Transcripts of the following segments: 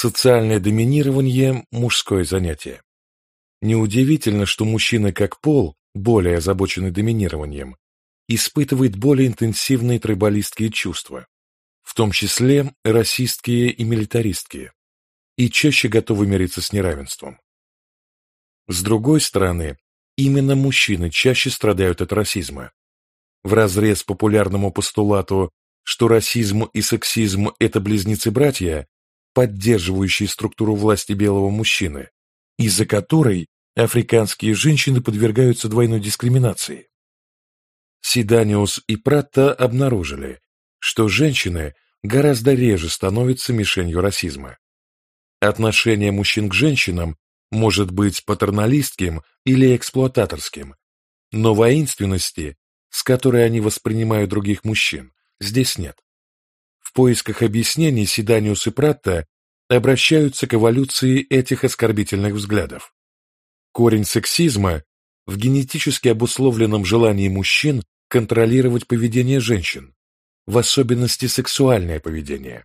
Социальное доминирование – мужское занятие. Неудивительно, что мужчина как пол, более озабоченный доминированием, испытывает более интенсивные трибалистские чувства, в том числе расистские и милитаристские, и чаще готовы мириться с неравенством. С другой стороны, именно мужчины чаще страдают от расизма. Вразрез популярному постулату, что расизм и сексизм – это близнецы-братья, поддерживающие структуру власти белого мужчины, из-за которой африканские женщины подвергаются двойной дискриминации. Сиданиус и Пратта обнаружили, что женщины гораздо реже становятся мишенью расизма. Отношение мужчин к женщинам может быть патерналистским или эксплуататорским, но воинственности, с которой они воспринимают других мужчин, здесь нет. В поисках объяснений Сиданиус и Пратта обращаются к эволюции этих оскорбительных взглядов. Корень сексизма в генетически обусловленном желании мужчин контролировать поведение женщин, в особенности сексуальное поведение.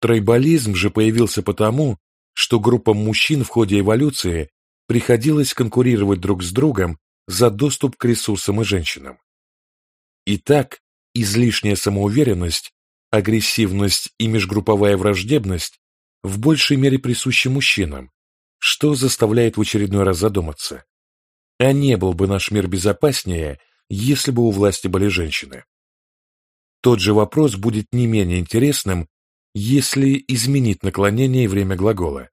Тройболизм же появился потому, что группам мужчин в ходе эволюции приходилось конкурировать друг с другом за доступ к ресурсам и женщинам. Итак, излишняя самоуверенность, агрессивность и межгрупповая враждебность в большей мере присущи мужчинам, что заставляет в очередной раз задуматься. А не был бы наш мир безопаснее, если бы у власти были женщины? Тот же вопрос будет не менее интересным, если изменить наклонение и время глагола.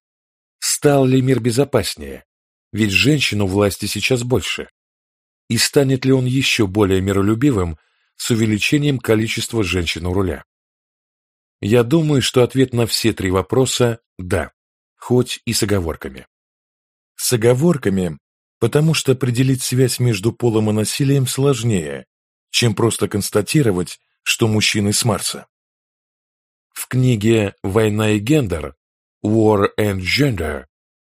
Стал ли мир безопаснее? Ведь женщин у власти сейчас больше. И станет ли он еще более миролюбивым с увеличением количества женщин у руля? Я думаю, что ответ на все три вопроса – да, хоть и с оговорками. С оговорками, потому что определить связь между полом и насилием сложнее, чем просто констатировать, что мужчины с Марса. В книге «Война и гендер» War and Gender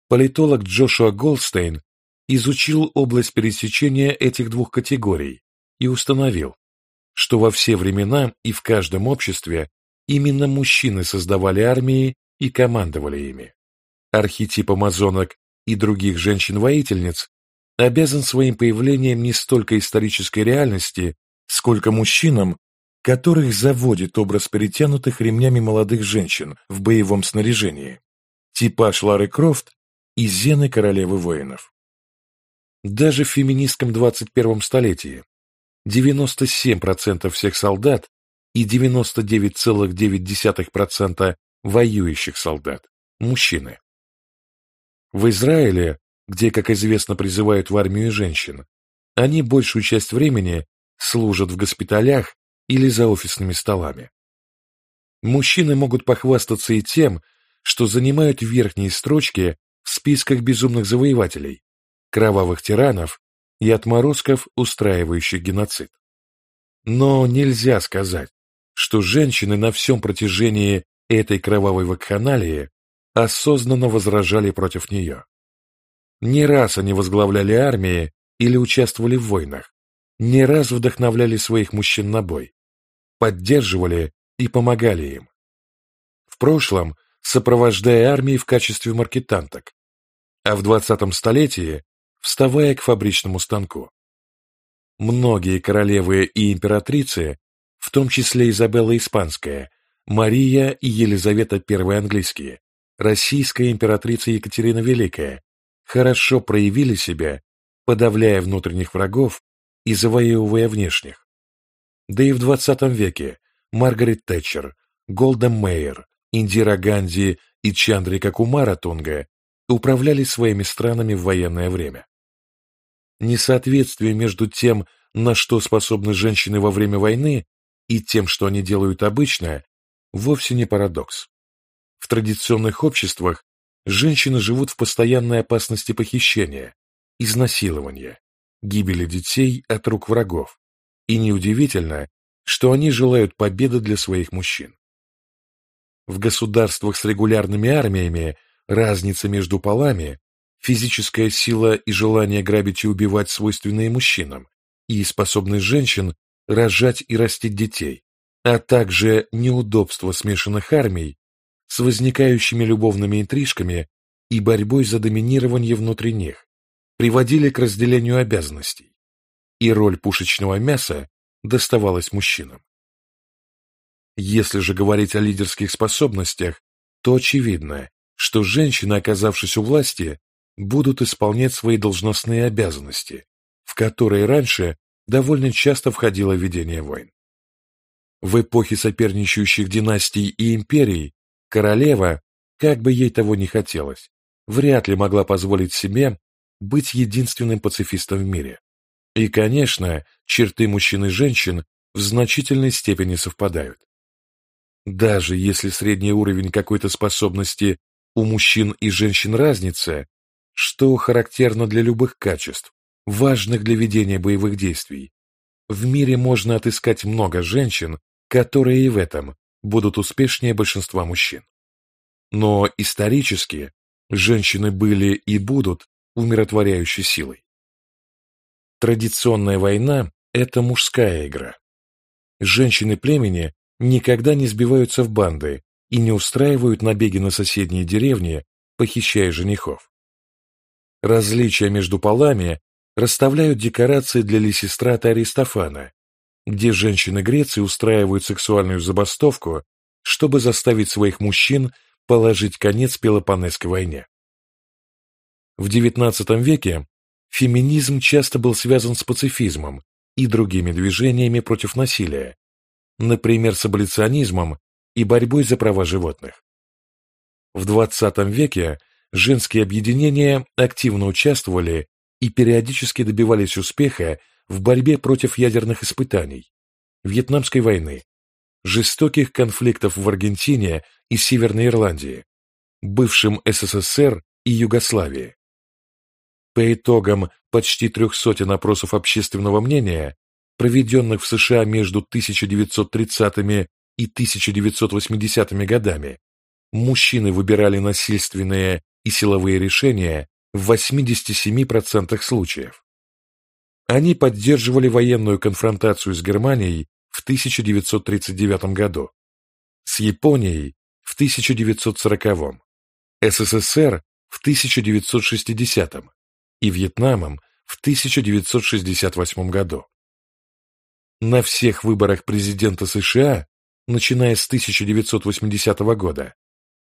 политолог Джошуа Голдстейн изучил область пересечения этих двух категорий и установил, что во все времена и в каждом обществе Именно мужчины создавали армии и командовали ими. Архетип амазонок и других женщин-воительниц обязан своим появлением не столько исторической реальности, сколько мужчинам, которых заводит образ перетянутых ремнями молодых женщин в боевом снаряжении, типаж Лары Крофт и Зены королевы воинов. Даже в феминистском 21 столетии 97% всех солдат и 99,9% воюющих солдат – мужчины. В Израиле, где, как известно, призывают в армию женщин, они большую часть времени служат в госпиталях или за офисными столами. Мужчины могут похвастаться и тем, что занимают верхние строчки в списках безумных завоевателей, кровавых тиранов и отморозков, устраивающих геноцид. Но нельзя сказать, что женщины на всем протяжении этой кровавой вакханалии осознанно возражали против нее. Не раз они возглавляли армии или участвовали в войнах, не раз вдохновляли своих мужчин на бой, поддерживали и помогали им. В прошлом сопровождая армии в качестве маркетанток, а в 20 столетии вставая к фабричному станку. Многие королевы и императрицы в том числе Изабелла Испанская, Мария и Елизавета I английские, российская императрица Екатерина Великая, хорошо проявили себя, подавляя внутренних врагов и завоевывая внешних. Да и в XX веке Маргарет Тэтчер, Голда Мейер, Индира Ганди и Чандрика Кумара Тунга управляли своими странами в военное время. Несоответствие между тем, на что способны женщины во время войны, и тем, что они делают обычно, вовсе не парадокс. В традиционных обществах женщины живут в постоянной опасности похищения, изнасилования, гибели детей от рук врагов, и неудивительно, что они желают победы для своих мужчин. В государствах с регулярными армиями разница между полами, физическая сила и желание грабить и убивать свойственные мужчинам, и способность женщин рожать и растить детей, а также неудобства смешанных армий с возникающими любовными интрижками и борьбой за доминирование внутри них приводили к разделению обязанностей, и роль пушечного мяса доставалась мужчинам. Если же говорить о лидерских способностях, то очевидно, что женщины, оказавшись у власти, будут исполнять свои должностные обязанности, в которые раньше довольно часто входило ведение войн. В эпохе соперничающих династий и империй королева, как бы ей того не хотелось, вряд ли могла позволить себе быть единственным пацифистом в мире. И, конечно, черты мужчин и женщин в значительной степени совпадают. Даже если средний уровень какой-то способности у мужчин и женщин разница, что характерно для любых качеств, важных для ведения боевых действий, в мире можно отыскать много женщин, которые и в этом будут успешнее большинства мужчин. Но исторически женщины были и будут умиротворяющей силой. Традиционная война – это мужская игра. Женщины племени никогда не сбиваются в банды и не устраивают набеги на соседние деревни, похищая женихов. Различия между полами расставляют декорации для Лисистрата Аристофана, где женщины Греции устраивают сексуальную забастовку, чтобы заставить своих мужчин положить конец Пелопоннесской войне. В XIX веке феминизм часто был связан с пацифизмом и другими движениями против насилия, например, с аболиционизмом и борьбой за права животных. В XX веке женские объединения активно участвовали и периодически добивались успеха в борьбе против ядерных испытаний, Вьетнамской войны, жестоких конфликтов в Аргентине и Северной Ирландии, бывшем СССР и Югославии. По итогам почти трех сотен опросов общественного мнения, проведенных в США между 1930-ми и 1980-ми годами, мужчины выбирали насильственные и силовые решения в 87% случаев. Они поддерживали военную конфронтацию с Германией в 1939 году, с Японией в 1940, СССР в 1960 и Вьетнамом в 1968 году. На всех выборах президента США, начиная с 1980 года,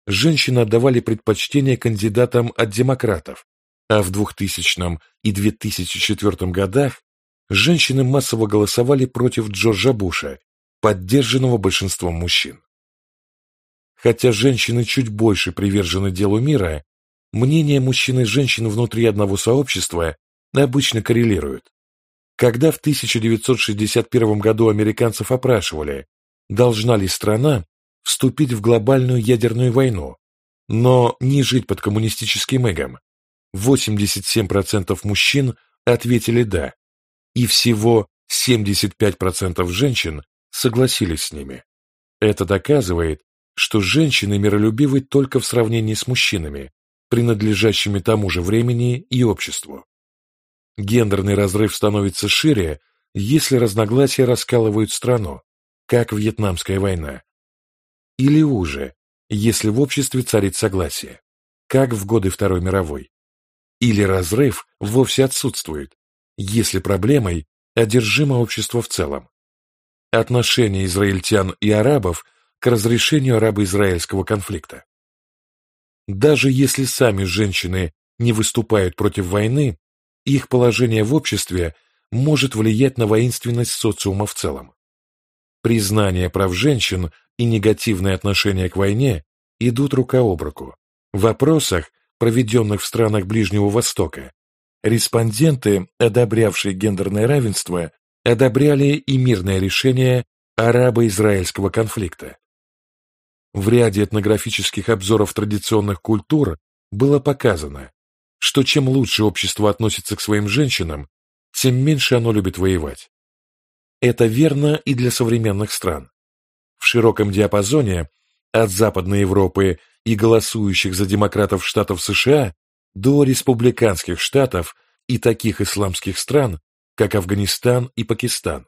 женщины отдавали предпочтение кандидатам от демократов, а в 2000 и 2004 годах женщины массово голосовали против Джорджа Буша, поддержанного большинством мужчин. Хотя женщины чуть больше привержены делу мира, Мнения мужчин и женщин внутри одного сообщества обычно коррелируют. Когда в 1961 году американцев опрашивали, должна ли страна вступить в глобальную ядерную войну, но не жить под коммунистическим эгом, 87% мужчин ответили «да», и всего 75% женщин согласились с ними. Это доказывает, что женщины миролюбивы только в сравнении с мужчинами, принадлежащими тому же времени и обществу. Гендерный разрыв становится шире, если разногласия раскалывают страну, как Вьетнамская война. Или уже, если в обществе царит согласие, как в годы Второй мировой. Или разрыв вовсе отсутствует, если проблемой одержимо общество в целом. Отношение израильтян и арабов к разрешению арабо-израильского конфликта. Даже если сами женщины не выступают против войны, их положение в обществе может влиять на воинственность социума в целом. Признание прав женщин и негативное отношение к войне идут рука об руку. В вопросах, проведенных в странах Ближнего Востока, респонденты, одобрявшие гендерное равенство, одобряли и мирное решение арабо-израильского конфликта. В ряде этнографических обзоров традиционных культур было показано, что чем лучше общество относится к своим женщинам, тем меньше оно любит воевать. Это верно и для современных стран. В широком диапазоне от Западной Европы и голосующих за демократов штатов США до республиканских штатов и таких исламских стран, как Афганистан и Пакистан.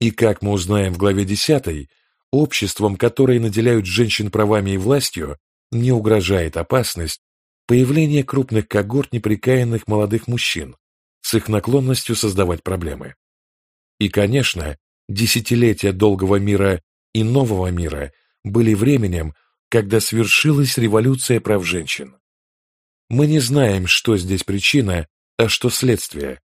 И как мы узнаем в главе 10, Обществом, которые наделяют женщин правами и властью, не угрожает опасность появления крупных когорт неприкаянных молодых мужчин с их наклонностью создавать проблемы. И, конечно, десятилетия долгого мира и нового мира были временем, когда свершилась революция прав женщин. Мы не знаем, что здесь причина, а что следствие.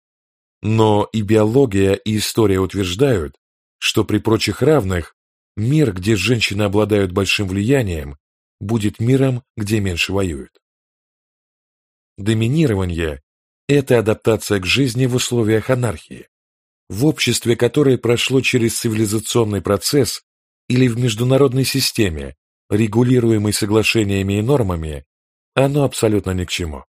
Но и биология, и история утверждают, что при прочих равных мир, где женщины обладают большим влиянием, будет миром, где меньше воюют. Доминирование – это адаптация к жизни в условиях анархии, в обществе, которое прошло через цивилизационный процесс или в международной системе, регулируемой соглашениями и нормами, оно абсолютно ни к чему.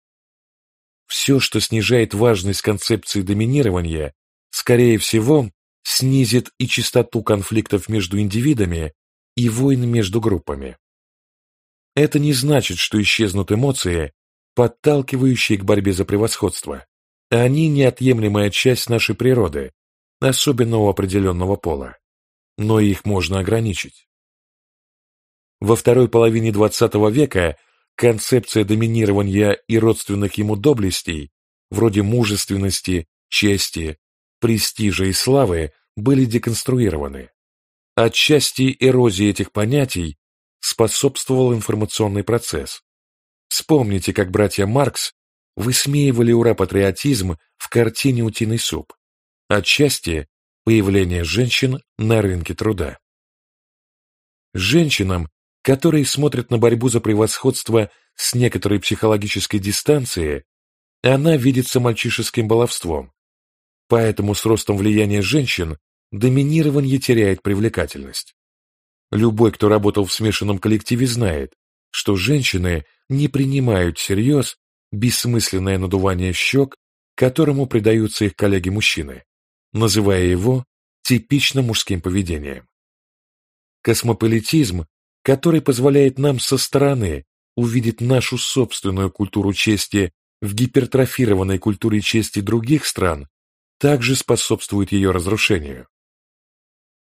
Все, что снижает важность концепции доминирования, скорее всего, снизит и частоту конфликтов между индивидами и войн между группами. Это не значит, что исчезнут эмоции, подталкивающие к борьбе за превосходство. Они неотъемлемая часть нашей природы, особенно у определенного пола. Но их можно ограничить. Во второй половине XX века концепция доминирования и родственных ему доблестей, вроде мужественности, чести, престижа и славы, были деконструированы. Отчасти эрозии этих понятий способствовал информационный процесс. Вспомните, как братья Маркс высмеивали ура-патриотизм в картине «Утиный суп». Отчасти появление женщин на рынке труда. Женщинам которые смотрят на борьбу за превосходство с некоторой психологической дистанции, она видится мальчишеским баловством. Поэтому с ростом влияния женщин доминирование теряет привлекательность. Любой, кто работал в смешанном коллективе, знает, что женщины не принимают всерьез бессмысленное надувание щек, которому предаются их коллеги-мужчины, называя его типично мужским поведением. Космополитизм который позволяет нам со стороны увидеть нашу собственную культуру чести в гипертрофированной культуре чести других стран, также способствует ее разрушению.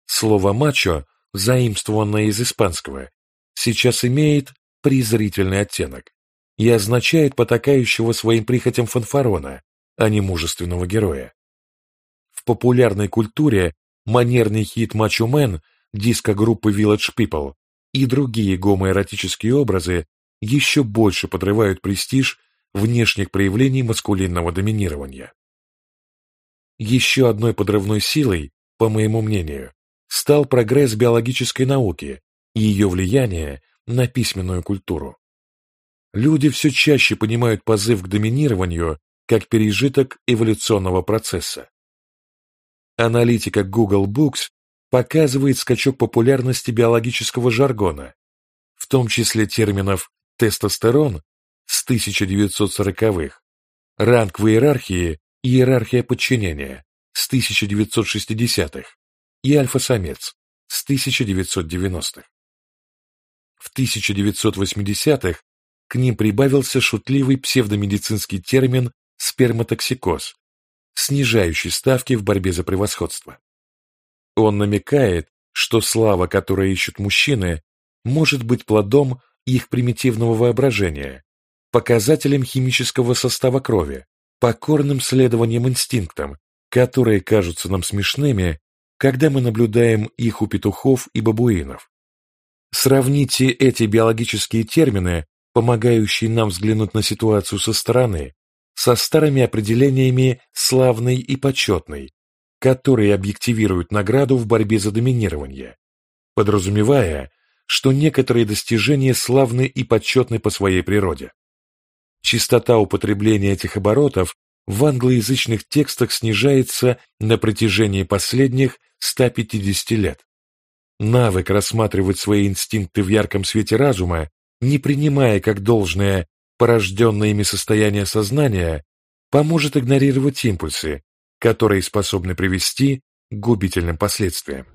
Слово «мачо», заимствованное из испанского, сейчас имеет презрительный оттенок и означает потакающего своим прихотям фанфарона, а не мужественного героя. В популярной культуре манерный хит «Мачо Мэн» диска группы Village People и другие гомоэротические образы еще больше подрывают престиж внешних проявлений маскулинного доминирования. Еще одной подрывной силой, по моему мнению, стал прогресс биологической науки и ее влияние на письменную культуру. Люди все чаще понимают позыв к доминированию как пережиток эволюционного процесса. Аналитика Google Books показывает скачок популярности биологического жаргона, в том числе терминов «тестостерон» с 1940-х, ранг в иерархии и иерархия подчинения с 1960-х и альфа-самец с 1990-х. В 1980-х к ним прибавился шутливый псевдомедицинский термин сперматоксикоз, снижающий ставки в борьбе за превосходство. Он намекает, что слава, которую ищут мужчины, может быть плодом их примитивного воображения, показателем химического состава крови, покорным следованием инстинктам, которые кажутся нам смешными, когда мы наблюдаем их у петухов и бабуинов. Сравните эти биологические термины, помогающие нам взглянуть на ситуацию со стороны, со старыми определениями «славный» и «почетный», которые объективируют награду в борьбе за доминирование, подразумевая, что некоторые достижения славны и почетны по своей природе. Частота употребления этих оборотов в англоязычных текстах снижается на протяжении последних 150 лет. Навык рассматривать свои инстинкты в ярком свете разума, не принимая как должное порожденное ими состояние сознания, поможет игнорировать импульсы, которые способны привести к губительным последствиям.